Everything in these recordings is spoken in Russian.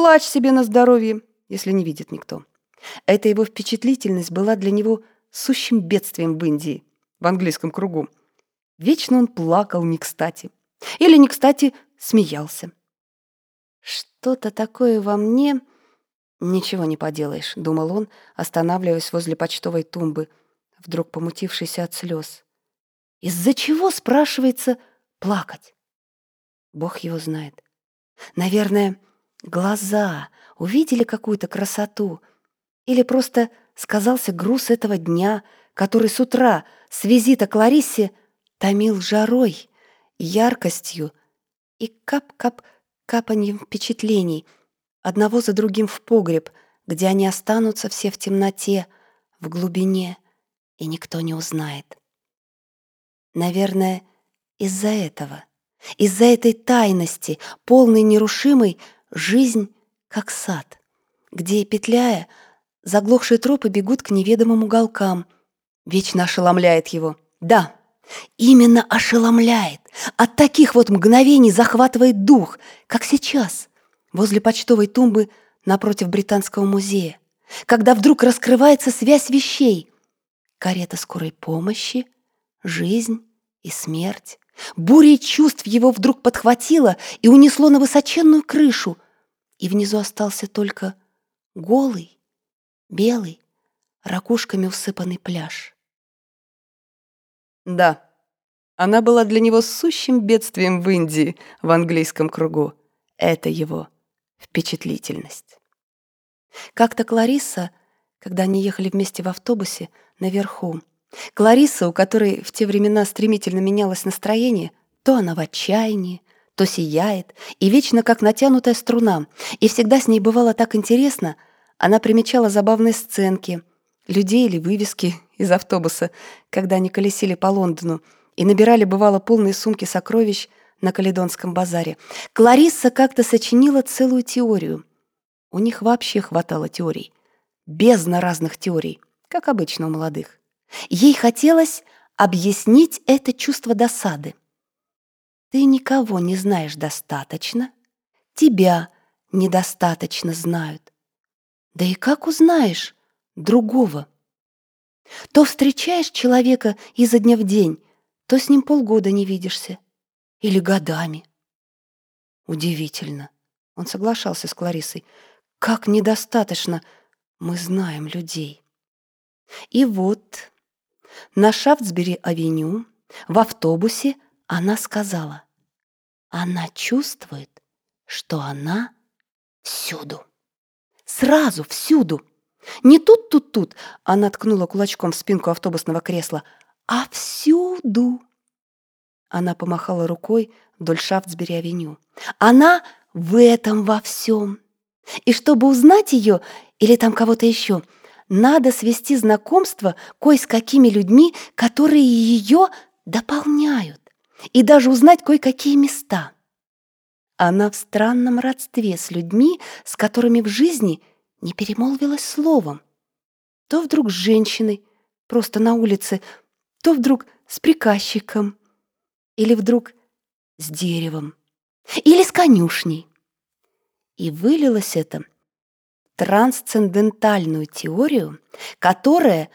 плачь себе на здоровье, если не видит никто. Эта его впечатлительность была для него сущим бедствием в Индии, в английском кругу. Вечно он плакал не кстати. Или не кстати смеялся. «Что-то такое во мне...» «Ничего не поделаешь», — думал он, останавливаясь возле почтовой тумбы, вдруг помутившийся от слез. «Из-за чего, спрашивается, плакать?» Бог его знает. Наверное, глаза увидели какую-то красоту, или просто сказался груз этого дня, который с утра с визита к Ларисе томил жарой, яркостью и кап-кап капаньем впечатлений, одного за другим в погреб, где они останутся все в темноте, в глубине, и никто не узнает. Наверное, из-за этого, из-за этой тайности, полной нерушимой, жизнь как сад, где, петляя, заглохшие тропы бегут к неведомым уголкам, вечно ошеломляет его. Да, именно ошеломляет. От таких вот мгновений захватывает дух, как сейчас, возле почтовой тумбы напротив Британского музея, когда вдруг раскрывается связь вещей. Карета скорой помощи, жизнь и смерть. Бурей чувств его вдруг подхватило и унесло на высоченную крышу, и внизу остался только голый, белый, ракушками усыпанный пляж. Да, она была для него сущим бедствием в Индии, в английском кругу. Это его впечатлительность. Как-то Кларисса, когда они ехали вместе в автобусе, наверху, Кларисса, у которой в те времена стремительно менялось настроение, то она в отчаянии, то сияет, и вечно как натянутая струна, и всегда с ней бывало так интересно, она примечала забавные сценки, людей или вывески из автобуса, когда они колесили по Лондону, и набирали, бывало, полные сумки сокровищ на Каледонском базаре. Кларисса как-то сочинила целую теорию. У них вообще хватало теорий. Бездна разных теорий, как обычно у молодых. Ей хотелось объяснить это чувство досады. Ты никого не знаешь достаточно, тебя недостаточно знают. Да и как узнаешь другого? То встречаешь человека изо дня в день, то с ним полгода не видишься. Или годами. Удивительно. Он соглашался с Кларисой. Как недостаточно мы знаем людей. И вот на Шафтсбери-авеню в автобусе она сказала. Она чувствует, что она всюду. Сразу всюду. Не тут-тут-тут, она ткнула кулачком в спинку автобусного кресла, а всюду. Она помахала рукой вдоль Шафтсбери-авеню. Она в этом во всем. И чтобы узнать ее или там кого-то еще, надо свести знакомство кое с какими людьми, которые ее дополняют, и даже узнать кое-какие места. Она в странном родстве с людьми, с которыми в жизни не перемолвилась словом. То вдруг с женщиной, просто на улице, то вдруг с приказчиком, или вдруг с деревом, или с конюшней. И вылилось это трансцендентальную теорию, которая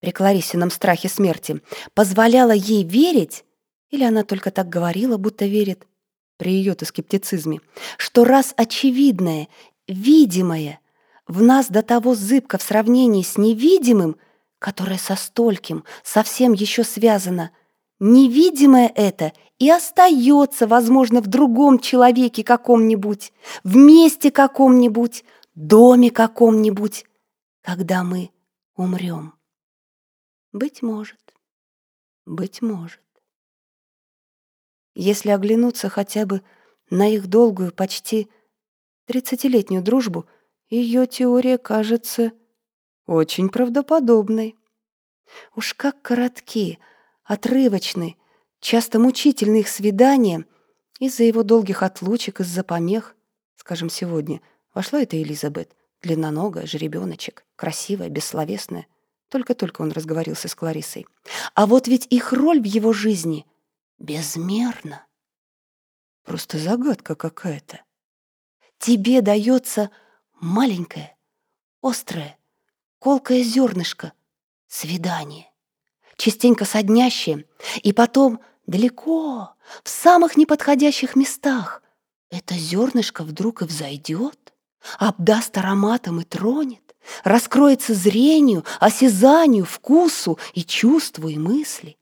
при Кларисином страхе смерти позволяла ей верить, или она только так говорила, будто верит, при ее-то скептицизме, что раз очевидное, видимое в нас до того зыбко в сравнении с невидимым — которое со стольким совсем еще связано. Невидимое это и остается, возможно, в другом человеке каком-нибудь, в месте каком-нибудь, доме каком-нибудь, когда мы умрем. Быть может, быть может. Если оглянуться хотя бы на их долгую, почти тридцатилетнюю дружбу, ее теория кажется очень правдоподобной. Уж как коротки, отрывочны, часто мучительны их свидания из-за его долгих отлучек, из-за помех. Скажем, сегодня вошла эта Элизабет, длинноногая, жеребеночек, красивая, бессловесная. Только-только он разговорился с Кларисой. А вот ведь их роль в его жизни безмерна. Просто загадка какая-то. тебе дается маленькое, острое, колкое зернышко, свидание, частенько соднящее, и потом далеко, в самых неподходящих местах, это зернышко вдруг и взойдет, обдаст ароматом и тронет, раскроется зрению, осязанию, вкусу и чувству и мысли,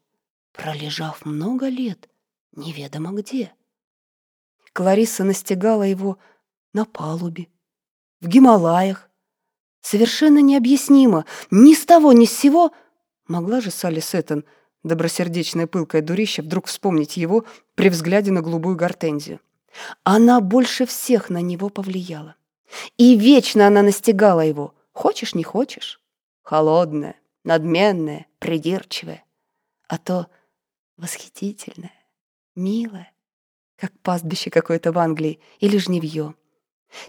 пролежав много лет неведомо где. Клариса настигала его на палубе, в Гималаях. Совершенно необъяснимо, ни с того, ни с сего могла же Салли Сеттон, добросердечная пылкая дурища, вдруг вспомнить его при взгляде на голубую гортензию. Она больше всех на него повлияла. И вечно она настигала его. Хочешь, не хочешь. Холодная, надменная, придирчивая. А то восхитительная, милая, как пастбище какое-то в Англии или жневье.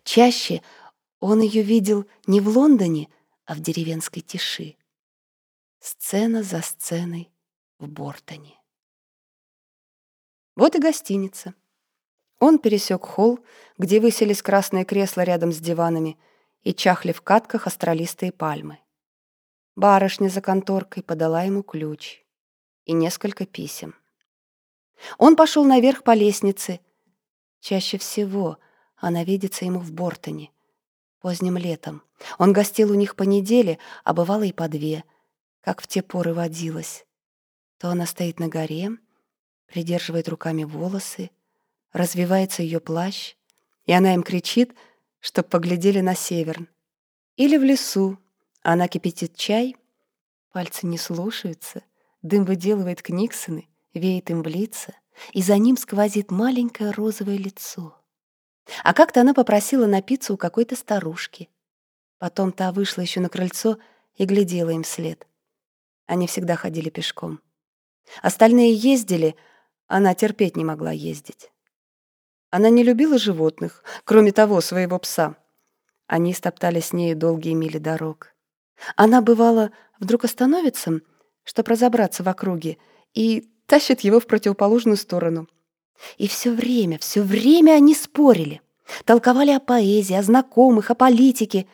Чаще он ее видел не в Лондоне, а в деревенской тиши. Сцена за сценой в Бортоне. Вот и гостиница. Он пересек холл, где выселись красные кресла рядом с диванами и чахли в катках астролистые пальмы. Барышня за конторкой подала ему ключ и несколько писем. Он пошел наверх по лестнице. Чаще всего она видится ему в Бортоне. Поздним летом. Он гостил у них по неделе, а бывало и по две, как в те поры водилось. То она стоит на горе, придерживает руками волосы, развивается ее плащ, и она им кричит, чтоб поглядели на северн. Или в лесу она кипятит чай, пальцы не слушаются, дым выделывает книксоны, веет им в лица, и за ним сквозит маленькое розовое лицо. А как-то она попросила напиться у какой-то старушки. Потом та вышла еще на крыльцо и глядела им вслед. Они всегда ходили пешком. Остальные ездили, она терпеть не могла ездить. Она не любила животных, кроме того, своего пса. Они стоптали с ней долгие мили дорог. Она, бывало, вдруг остановится, чтобы разобраться в округе, и тащит его в противоположную сторону. И все время, все время они спорили. Толковали о поэзии, о знакомых, о политике.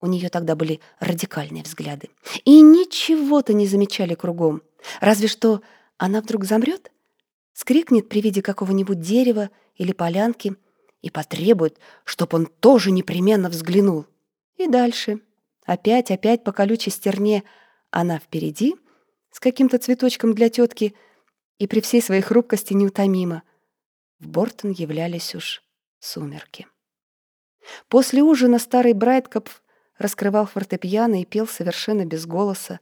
У нее тогда были радикальные взгляды. И ничего-то не замечали кругом. Разве что она вдруг замрет, скрикнет при виде какого-нибудь дерева или полянки и потребует, чтобы он тоже непременно взглянул. И дальше. Опять, опять по колючей стерне. Она впереди, с каким-то цветочком для тетки, и при всей своей хрупкости неутомима. В Бортон являлись уж сумерки. После ужина старый Брайткопф раскрывал фортепиано и пел совершенно без голоса,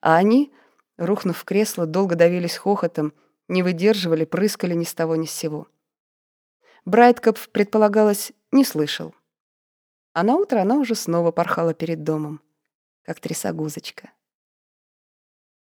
а они, рухнув в кресло, долго давились хохотом, не выдерживали, прыскали ни с того ни с сего. Брайткопф, предполагалось, не слышал. А на утро она уже снова порхала перед домом, как трясогузочка.